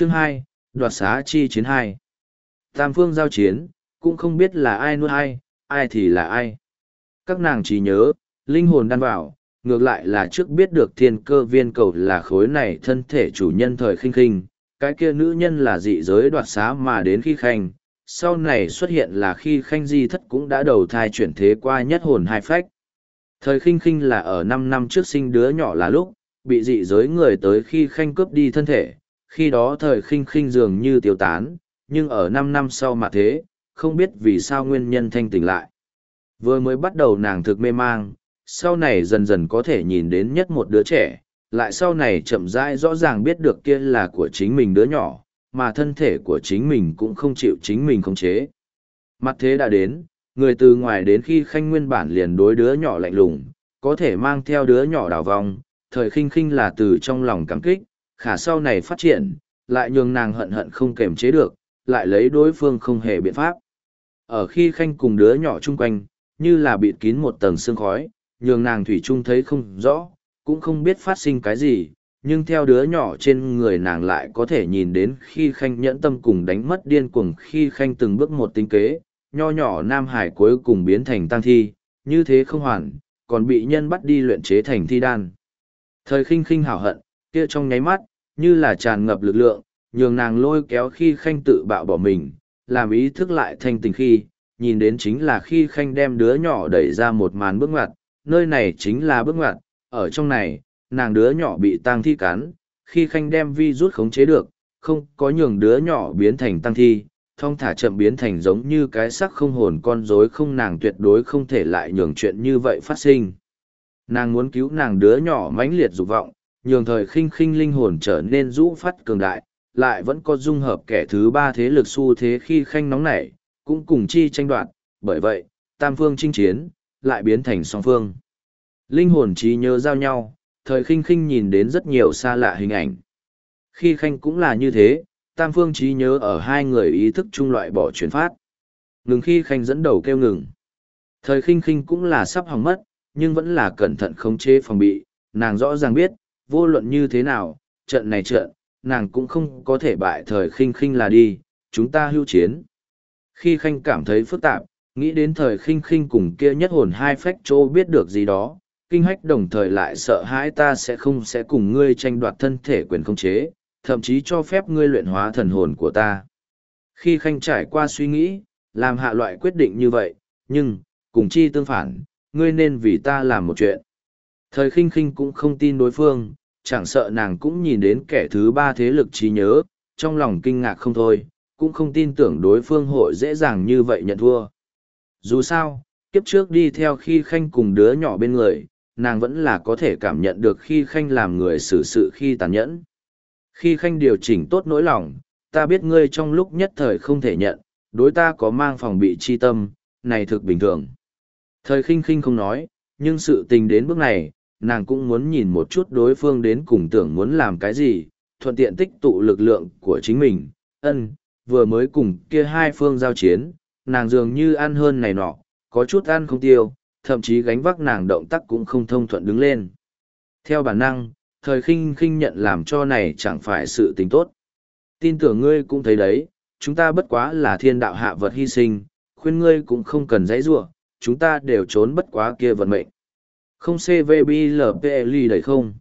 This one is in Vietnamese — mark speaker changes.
Speaker 1: Chương hai đoạt xá chi chiến hai Tam phương giao chiến, cũng không biết là ai nuôi ai, ai thì là ai. Các nàng chỉ nhớ, linh hồn đan vào, ngược lại là trước biết được thiên cơ viên cầu là khối này thân thể chủ nhân thời khinh khinh, cái kia nữ nhân là dị giới đoạt xá mà đến khi khanh, sau này xuất hiện là khi khanh di thất cũng đã đầu thai chuyển thế qua nhất hồn hai phách. Thời khinh khinh là ở năm năm trước sinh đứa nhỏ là lúc, bị dị giới người tới khi khanh cướp đi thân thể, khi đó thời khinh khinh dường như tiêu tán, nhưng ở năm năm sau mà thế, không biết vì sao nguyên nhân thanh tỉnh lại. Vừa mới bắt đầu nàng thực mê mang, sau này dần dần có thể nhìn đến nhất một đứa trẻ, lại sau này chậm rãi rõ ràng biết được kia là của chính mình đứa nhỏ, mà thân thể của chính mình cũng không chịu chính mình khống chế. Mặt thế đã đến, người từ ngoài đến khi khanh nguyên bản liền đối đứa nhỏ lạnh lùng, có thể mang theo đứa nhỏ đào vong, thời khinh khinh là từ trong lòng cảm kích, khả sau này phát triển, lại nhường nàng hận hận không kềm chế được, lại lấy đối phương không hề biện pháp. Ở khi khanh cùng đứa nhỏ chung quanh, như là bịt kín một tầng sương khói, nhường nàng thủy chung thấy không rõ, cũng không biết phát sinh cái gì, nhưng theo đứa nhỏ trên người nàng lại có thể nhìn đến khi khanh nhẫn tâm cùng đánh mất điên cuồng khi khanh từng bước một tính kế, nho nhỏ Nam Hải cuối cùng biến thành tăng thi, như thế không hoàn, còn bị nhân bắt đi luyện chế thành thi đan. Thời khinh khinh hảo hận, kia trong nháy mắt, như là tràn ngập lực lượng, nhường nàng lôi kéo khi khanh tự bạo bỏ mình, làm ý thức lại thanh tình khi, nhìn đến chính là khi khanh đem đứa nhỏ đẩy ra một màn bước ngoặt, nơi này chính là bước ngoặt, ở trong này, nàng đứa nhỏ bị tang thi cắn, khi khanh đem vi rút khống chế được, không có nhường đứa nhỏ biến thành tăng thi, thong thả chậm biến thành giống như cái sắc không hồn con rối không nàng tuyệt đối không thể lại nhường chuyện như vậy phát sinh. Nàng muốn cứu nàng đứa nhỏ mãnh liệt dục vọng, nhường thời khinh khinh linh hồn trở nên rũ phát cường đại, lại vẫn có dung hợp kẻ thứ ba thế lực xu thế khi khanh nóng nảy, cũng cùng chi tranh đoạt, bởi vậy, tam phương chinh chiến, lại biến thành song phương. Linh hồn trí nhớ giao nhau, thời khinh khinh nhìn đến rất nhiều xa lạ hình ảnh. Khi khanh cũng là như thế, tam phương trí nhớ ở hai người ý thức chung loại bỏ chuyển phát. Ngừng khi khanh dẫn đầu kêu ngừng. Thời khinh khinh cũng là sắp hỏng mất, nhưng vẫn là cẩn thận khống chế phòng bị, nàng rõ ràng biết, vô luận như thế nào, trận này trận, nàng cũng không có thể bại thời khinh khinh là đi, chúng ta hưu chiến. Khi khanh cảm thấy phức tạp, nghĩ đến thời khinh khinh cùng kia nhất hồn hai phách chỗ biết được gì đó, kinh hách đồng thời lại sợ hãi ta sẽ không sẽ cùng ngươi tranh đoạt thân thể quyền không chế, thậm chí cho phép ngươi luyện hóa thần hồn của ta. Khi khanh trải qua suy nghĩ, làm hạ loại quyết định như vậy, nhưng, cùng chi tương phản, ngươi nên vì ta làm một chuyện. Thời khinh khinh cũng không tin đối phương, chẳng sợ nàng cũng nhìn đến kẻ thứ ba thế lực trí nhớ, trong lòng kinh ngạc không thôi, cũng không tin tưởng đối phương hội dễ dàng như vậy nhận thua. Dù sao, kiếp trước đi theo khi khanh cùng đứa nhỏ bên người, nàng vẫn là có thể cảm nhận được khi khanh làm người xử sự khi tàn nhẫn. Khi khanh điều chỉnh tốt nỗi lòng, ta biết ngươi trong lúc nhất thời không thể nhận, đối ta có mang phòng bị chi tâm, này thực bình thường. Thời khinh khinh không nói, nhưng sự tình đến bước này, nàng cũng muốn nhìn một chút đối phương đến cùng tưởng muốn làm cái gì, thuận tiện tích tụ lực lượng của chính mình. Ân, vừa mới cùng kia hai phương giao chiến, nàng dường như ăn hơn này nọ, có chút ăn không tiêu, thậm chí gánh vác nàng động tác cũng không thông thuận đứng lên. Theo bản năng, thời khinh khinh nhận làm cho này chẳng phải sự tình tốt. Tin tưởng ngươi cũng thấy đấy, chúng ta bất quá là thiên đạo hạ vật hy sinh, khuyên ngươi cũng không cần dãy ruộng, chúng ta đều trốn bất quá kia vận mệnh. Không CVBLPL đầy không?